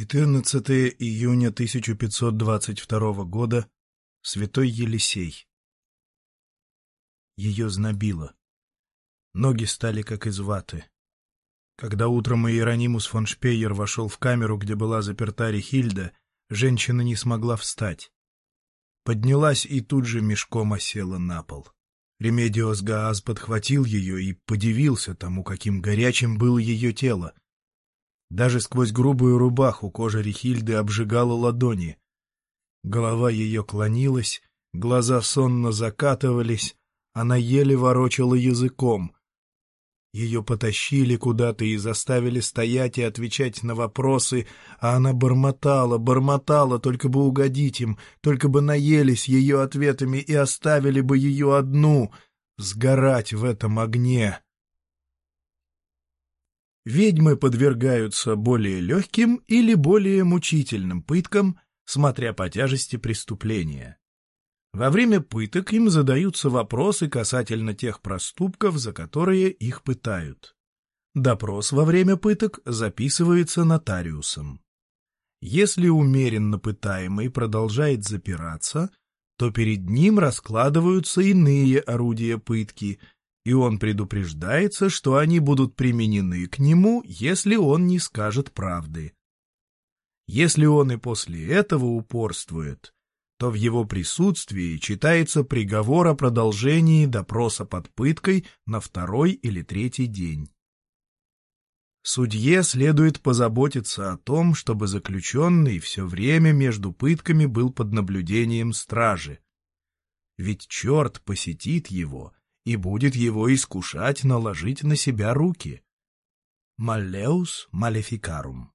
14 июня 1522 года. Святой Елисей. Ее знобило. Ноги стали как из ваты. Когда утром Иеронимус фон Шпейер вошел в камеру, где была заперта Рихильда, женщина не смогла встать. Поднялась и тут же мешком осела на пол. Ремедиос Гааз подхватил ее и подивился тому, каким горячим было ее тело. Даже сквозь грубую рубаху кожа Рихильды обжигала ладони. Голова ее клонилась, глаза сонно закатывались, она еле ворочала языком. Ее потащили куда-то и заставили стоять и отвечать на вопросы, а она бормотала, бормотала, только бы угодить им, только бы наелись ее ответами и оставили бы ее одну, сгорать в этом огне. Ведьмы подвергаются более легким или более мучительным пыткам, смотря по тяжести преступления. Во время пыток им задаются вопросы касательно тех проступков, за которые их пытают. Допрос во время пыток записывается нотариусом. Если умеренно пытаемый продолжает запираться, то перед ним раскладываются иные орудия пытки — и он предупреждается, что они будут применены к нему, если он не скажет правды. Если он и после этого упорствует, то в его присутствии читается приговор о продолжении допроса под пыткой на второй или третий день. Судье следует позаботиться о том, чтобы заключенный все время между пытками был под наблюдением стражи. Ведь черт посетит его и будет его искушать наложить на себя руки. Маллеус малефикарум.